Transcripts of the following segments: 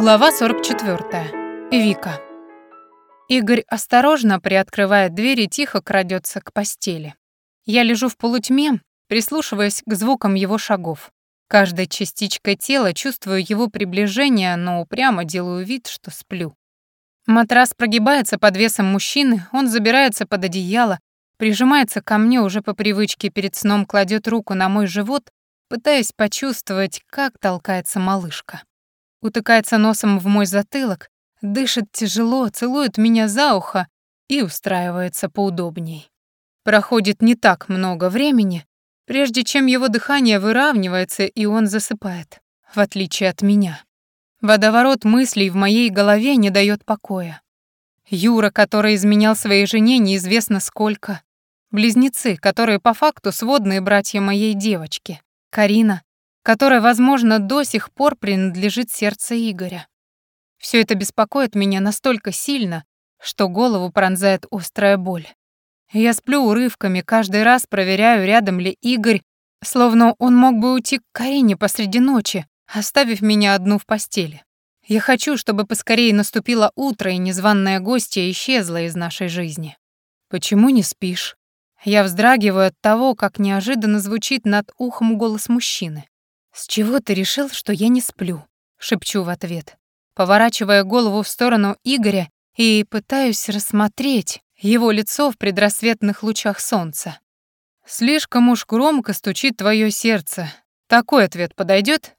Глава 44. Вика. Игорь осторожно приоткрывает дверь и тихо крадется к постели. Я лежу в полутьме, прислушиваясь к звукам его шагов. Каждой частичкой тела чувствую его приближение, но упрямо делаю вид, что сплю. Матрас прогибается под весом мужчины, он забирается под одеяло, прижимается ко мне уже по привычке перед сном, кладет руку на мой живот, пытаясь почувствовать, как толкается малышка. Утыкается носом в мой затылок, дышит тяжело, целует меня за ухо и устраивается поудобней. Проходит не так много времени, прежде чем его дыхание выравнивается и он засыпает, в отличие от меня. Водоворот мыслей в моей голове не дает покоя. Юра, который изменял своей жене неизвестно сколько. Близнецы, которые по факту сводные братья моей девочки. Карина, которой, возможно, до сих пор принадлежит сердце Игоря. Все это беспокоит меня настолько сильно, что голову пронзает острая боль. Я сплю урывками, каждый раз проверяю, рядом ли Игорь, словно он мог бы уйти к Карине посреди ночи, оставив меня одну в постели. Я хочу, чтобы поскорее наступило утро, и незваная гостья исчезла из нашей жизни. Почему не спишь? Я вздрагиваю от того, как неожиданно звучит над ухом голос мужчины. «С чего ты решил, что я не сплю?» — шепчу в ответ, поворачивая голову в сторону Игоря и пытаюсь рассмотреть его лицо в предрассветных лучах солнца. «Слишком уж громко стучит твое сердце. Такой ответ подойдет?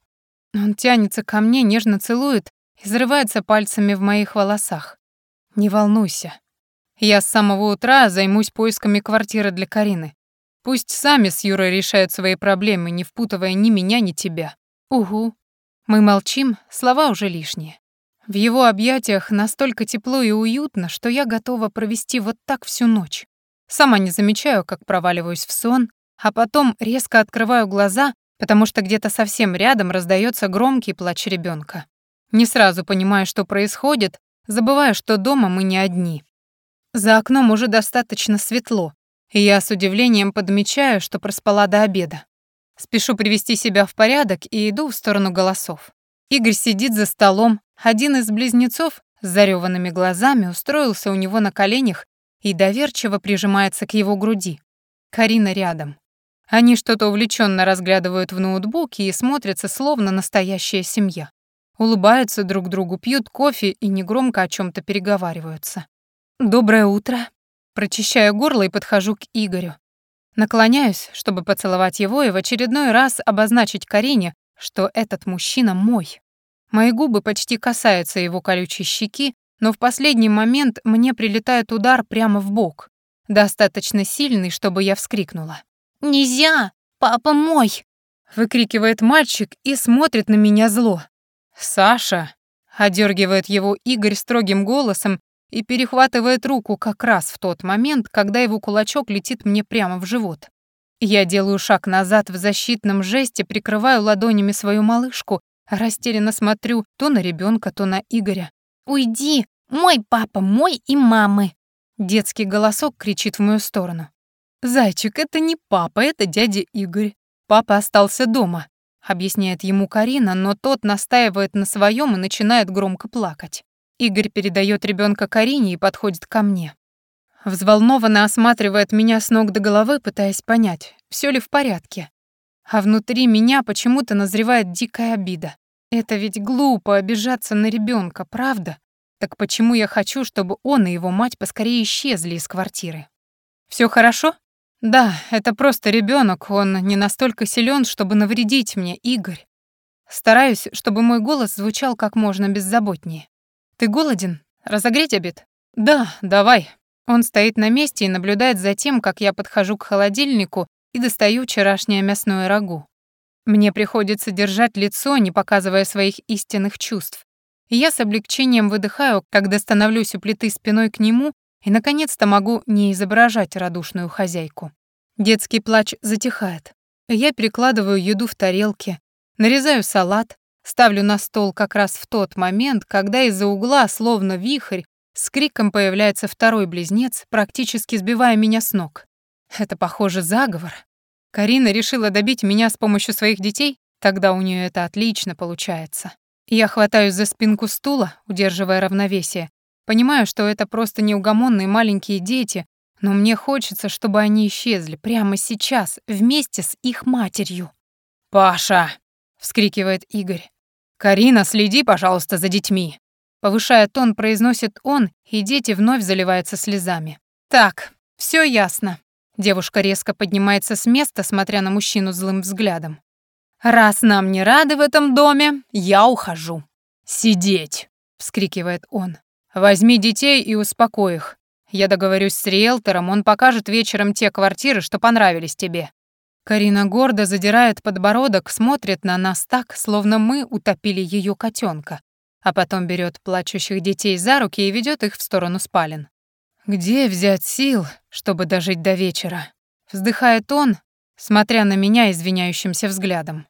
Он тянется ко мне, нежно целует и взрывается пальцами в моих волосах. «Не волнуйся. Я с самого утра займусь поисками квартиры для Карины. Пусть сами с Юрой решают свои проблемы, не впутывая ни меня, ни тебя». «Угу». Мы молчим, слова уже лишние. В его объятиях настолько тепло и уютно, что я готова провести вот так всю ночь. Сама не замечаю, как проваливаюсь в сон, а потом резко открываю глаза потому что где-то совсем рядом раздается громкий плач ребенка. Не сразу понимаю, что происходит, забываю, что дома мы не одни. За окном уже достаточно светло, я с удивлением подмечаю, что проспала до обеда. Спешу привести себя в порядок и иду в сторону голосов. Игорь сидит за столом, один из близнецов с зареванными глазами устроился у него на коленях и доверчиво прижимается к его груди. Карина рядом. Они что-то увлеченно разглядывают в ноутбуке и смотрятся словно настоящая семья. Улыбаются друг другу, пьют кофе и негромко о чем то переговариваются. «Доброе утро». Прочищаю горло и подхожу к Игорю. Наклоняюсь, чтобы поцеловать его и в очередной раз обозначить Карине, что этот мужчина мой. Мои губы почти касаются его колючей щеки, но в последний момент мне прилетает удар прямо в бок, достаточно сильный, чтобы я вскрикнула. «Нельзя! Папа мой!» — выкрикивает мальчик и смотрит на меня зло. «Саша!» — одергивает его Игорь строгим голосом и перехватывает руку как раз в тот момент, когда его кулачок летит мне прямо в живот. Я делаю шаг назад в защитном жесте, прикрываю ладонями свою малышку, растерянно смотрю то на ребенка, то на Игоря. «Уйди! Мой папа, мой и мамы!» Детский голосок кричит в мою сторону. «Зайчик, это не папа, это дядя Игорь. Папа остался дома», — объясняет ему Карина, но тот настаивает на своем и начинает громко плакать. Игорь передает ребенка Карине и подходит ко мне. Взволнованно осматривает меня с ног до головы, пытаясь понять, все ли в порядке. А внутри меня почему-то назревает дикая обида. Это ведь глупо обижаться на ребенка, правда? Так почему я хочу, чтобы он и его мать поскорее исчезли из квартиры? Все хорошо?» Да, это просто ребенок, он не настолько силен, чтобы навредить мне, Игорь. Стараюсь, чтобы мой голос звучал как можно беззаботнее. Ты голоден? Разогреть обед? Да, давай. Он стоит на месте и наблюдает за тем, как я подхожу к холодильнику и достаю вчерашнее мясное рагу. Мне приходится держать лицо, не показывая своих истинных чувств. Я с облегчением выдыхаю, когда становлюсь у плиты спиной к нему и, наконец-то, могу не изображать радушную хозяйку. Детский плач затихает. Я перекладываю еду в тарелки, нарезаю салат, ставлю на стол как раз в тот момент, когда из-за угла, словно вихрь, с криком появляется второй близнец, практически сбивая меня с ног. Это, похоже, заговор. Карина решила добить меня с помощью своих детей, тогда у нее это отлично получается. Я хватаюсь за спинку стула, удерживая равновесие. Понимаю, что это просто неугомонные маленькие дети, но мне хочется, чтобы они исчезли прямо сейчас, вместе с их матерью. «Паша!» — вскрикивает Игорь. «Карина, следи, пожалуйста, за детьми!» Повышая тон, произносит он, и дети вновь заливаются слезами. «Так, все ясно». Девушка резко поднимается с места, смотря на мужчину злым взглядом. «Раз нам не рады в этом доме, я ухожу». «Сидеть!» — вскрикивает он. «Возьми детей и успокой их. Я договорюсь с риэлтором, он покажет вечером те квартиры, что понравились тебе». Карина гордо задирает подбородок, смотрит на нас так, словно мы утопили ее котенка, а потом берет плачущих детей за руки и ведет их в сторону спален. «Где взять сил, чтобы дожить до вечера?» Вздыхает он, смотря на меня извиняющимся взглядом.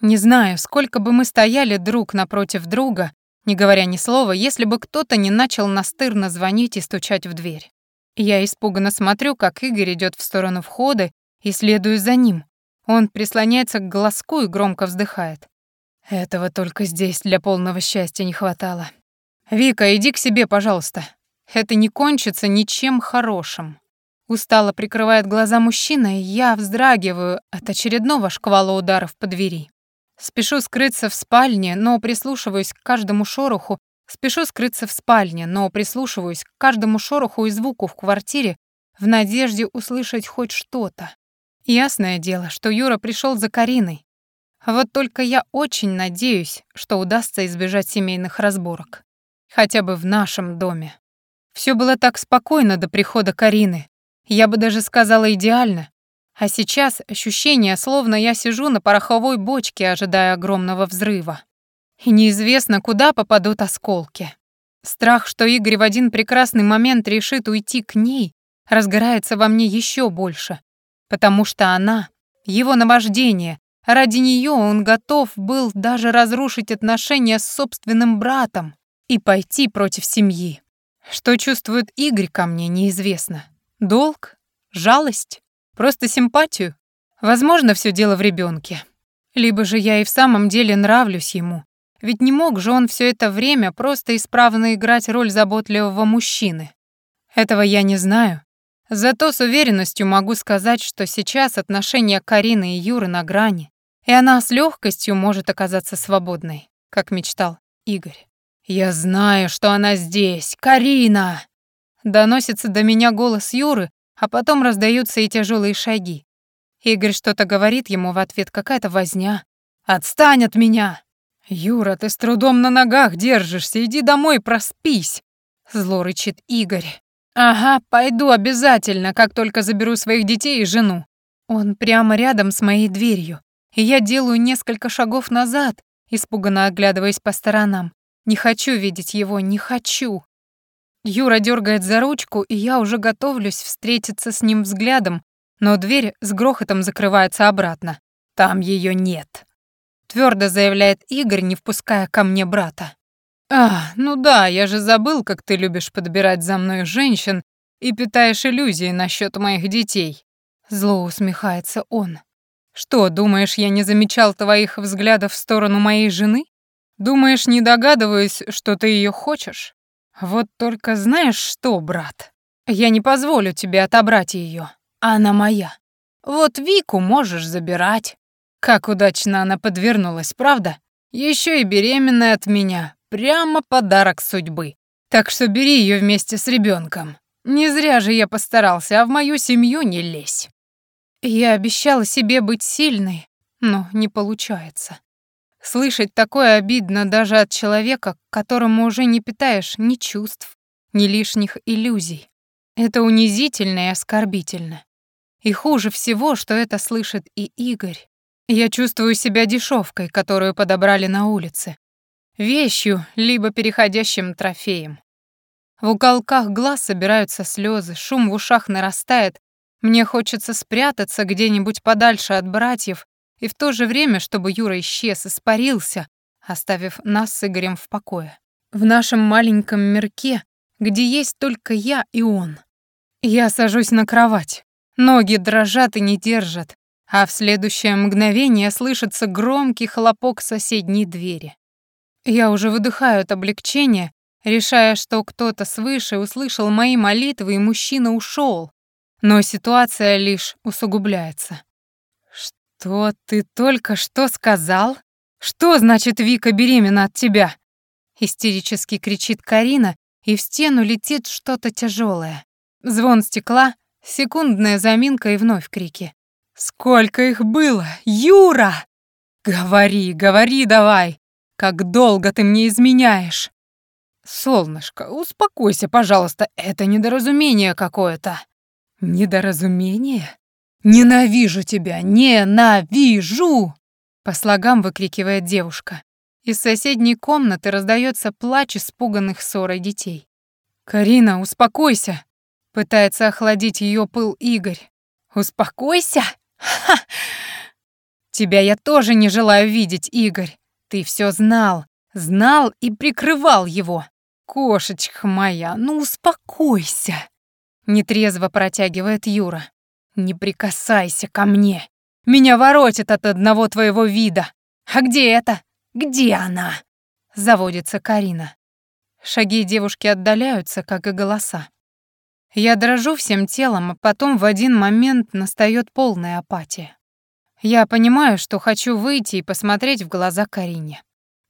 Не знаю, сколько бы мы стояли друг напротив друга, не говоря ни слова, если бы кто-то не начал настырно звонить и стучать в дверь. Я испуганно смотрю, как Игорь идет в сторону входа и следую за ним. Он прислоняется к глазку и громко вздыхает. Этого только здесь для полного счастья не хватало. «Вика, иди к себе, пожалуйста. Это не кончится ничем хорошим». Устало прикрывает глаза мужчина, и я вздрагиваю от очередного шквала ударов по двери. Спешу скрыться в спальне, но прислушиваюсь к каждому шороху, спешу скрыться в спальне, но прислушиваюсь к каждому шороху и звуку в квартире в надежде услышать хоть что-то. Ясное дело, что Юра пришел за Кариной. Вот только я очень надеюсь, что удастся избежать семейных разборок. Хотя бы в нашем доме. Все было так спокойно до прихода Карины. Я бы даже сказала идеально. А сейчас ощущение, словно я сижу на пороховой бочке, ожидая огромного взрыва. И неизвестно, куда попадут осколки. Страх, что Игорь в один прекрасный момент решит уйти к ней, разгорается во мне еще больше, потому что она — его наваждение, ради нее он готов был даже разрушить отношения с собственным братом и пойти против семьи. Что чувствует Игорь ко мне, неизвестно. Долг? Жалость? Просто симпатию? Возможно, все дело в ребенке. Либо же я и в самом деле нравлюсь ему. Ведь не мог же он все это время просто исправно играть роль заботливого мужчины. Этого я не знаю. Зато с уверенностью могу сказать, что сейчас отношения Карины и Юры на грани, и она с легкостью может оказаться свободной, как мечтал Игорь. «Я знаю, что она здесь, Карина!» Доносится до меня голос Юры, а потом раздаются и тяжелые шаги. Игорь что-то говорит ему в ответ, какая-то возня. «Отстань от меня!» «Юра, ты с трудом на ногах держишься, иди домой, проспись!» Зло рычит Игорь. «Ага, пойду обязательно, как только заберу своих детей и жену». Он прямо рядом с моей дверью, и я делаю несколько шагов назад, испуганно оглядываясь по сторонам. Не хочу видеть его, не хочу. Юра дергает за ручку, и я уже готовлюсь встретиться с ним взглядом, но дверь с грохотом закрывается обратно. Там ее нет. Твердо заявляет Игорь, не впуская ко мне брата. «А, ну да, я же забыл, как ты любишь подбирать за мной женщин и питаешь иллюзии насчет моих детей». Зло усмехается он. «Что, думаешь, я не замечал твоих взглядов в сторону моей жены? Думаешь, не догадываюсь, что ты ее хочешь? Вот только знаешь что, брат? Я не позволю тебе отобрать ее. Она моя. Вот Вику можешь забирать. Как удачно она подвернулась, правда? Еще и беременная от меня. Прямо подарок судьбы. Так что бери ее вместе с ребенком. Не зря же я постарался, а в мою семью не лезь. Я обещала себе быть сильной, но не получается. Слышать такое обидно даже от человека, которому уже не питаешь ни чувств, ни лишних иллюзий. Это унизительно и оскорбительно. И хуже всего, что это слышит и Игорь. Я чувствую себя дешевкой, которую подобрали на улице. Вещью, либо переходящим трофеем. В уголках глаз собираются слезы, шум в ушах нарастает. Мне хочется спрятаться где-нибудь подальше от братьев и в то же время, чтобы Юра исчез, испарился, оставив нас с Игорем в покое. В нашем маленьком мирке, где есть только я и он. Я сажусь на кровать. Ноги дрожат и не держат, а в следующее мгновение слышится громкий хлопок соседней двери. Я уже выдыхаю от облегчения, решая, что кто-то свыше услышал мои молитвы, и мужчина ушел. Но ситуация лишь усугубляется. «Что ты только что сказал? Что значит Вика беременна от тебя?» Истерически кричит Карина, и в стену летит что-то тяжелое. Звон стекла, секундная заминка и вновь крики. «Сколько их было? Юра!» «Говори, говори давай! Как долго ты мне изменяешь!» «Солнышко, успокойся, пожалуйста, это недоразумение какое-то». «Недоразумение? Ненавижу тебя, ненавижу!» По слогам выкрикивает девушка. Из соседней комнаты раздается плач испуганных ссорой детей. «Карина, успокойся!» Пытается охладить ее пыл Игорь. «Успокойся? Ха! Тебя я тоже не желаю видеть, Игорь. Ты все знал, знал и прикрывал его. Кошечка моя, ну успокойся!» Нетрезво протягивает Юра. «Не прикасайся ко мне. Меня воротит от одного твоего вида. А где это? Где она?» Заводится Карина. Шаги девушки отдаляются, как и голоса. Я дрожу всем телом, а потом в один момент настает полная апатия. Я понимаю, что хочу выйти и посмотреть в глаза Карине.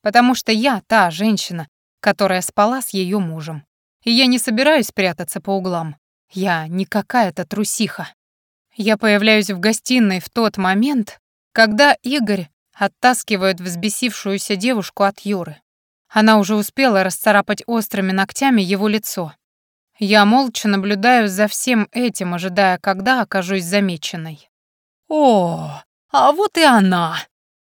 Потому что я та женщина, которая спала с ее мужем. И я не собираюсь прятаться по углам. Я не какая-то трусиха. Я появляюсь в гостиной в тот момент, когда Игорь оттаскивает взбесившуюся девушку от Юры. Она уже успела расцарапать острыми ногтями его лицо. Я молча наблюдаю за всем этим, ожидая, когда окажусь замеченной. «О, а вот и она!»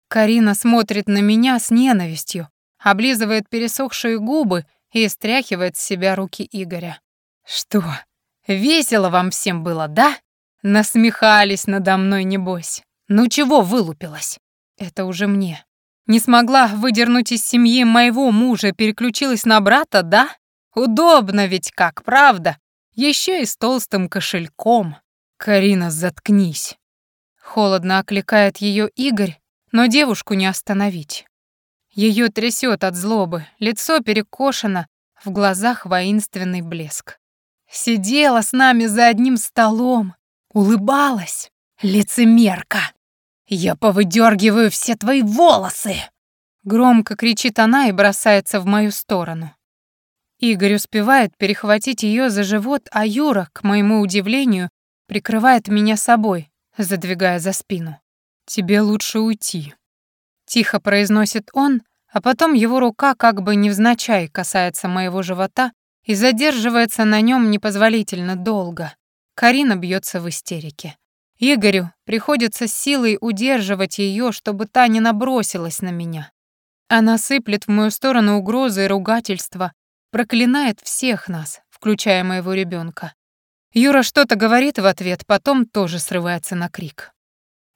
Карина смотрит на меня с ненавистью, облизывает пересохшие губы и стряхивает с себя руки Игоря. «Что, весело вам всем было, да? Насмехались надо мной, небось. Ну чего вылупилась?» Это уже мне. Не смогла выдернуть из семьи моего мужа, переключилась на брата, да? Удобно ведь как, правда? Еще и с толстым кошельком. Карина, заткнись. Холодно окликает ее Игорь, но девушку не остановить. Ее трясет от злобы, лицо перекошено, в глазах воинственный блеск. Сидела с нами за одним столом, улыбалась, лицемерка. «Я повыдергиваю все твои волосы!» Громко кричит она и бросается в мою сторону. Игорь успевает перехватить ее за живот, а Юра, к моему удивлению, прикрывает меня собой, задвигая за спину. «Тебе лучше уйти», — тихо произносит он, а потом его рука как бы невзначай касается моего живота и задерживается на нем непозволительно долго. Карина бьется в истерике. Игорю приходится силой удерживать ее, чтобы та не набросилась на меня. Она сыплет в мою сторону угрозы и ругательства, проклинает всех нас, включая моего ребенка. Юра что-то говорит в ответ, потом тоже срывается на крик.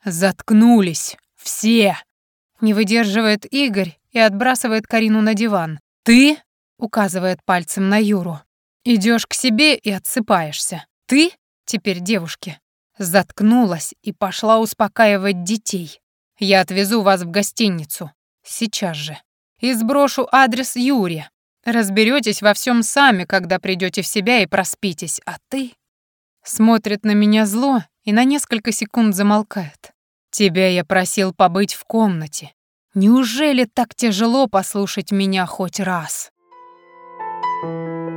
«Заткнулись! Все!» Не выдерживает Игорь и отбрасывает Карину на диван. «Ты?» — указывает пальцем на Юру. Идешь к себе и отсыпаешься. Ты?» — теперь девушке. Заткнулась и пошла успокаивать детей. Я отвезу вас в гостиницу. Сейчас же. И сброшу адрес Юрия. Разберетесь во всем сами, когда придете в себя и проспитесь. А ты...» Смотрит на меня зло и на несколько секунд замолкает. «Тебя я просил побыть в комнате. Неужели так тяжело послушать меня хоть раз?» Thank you.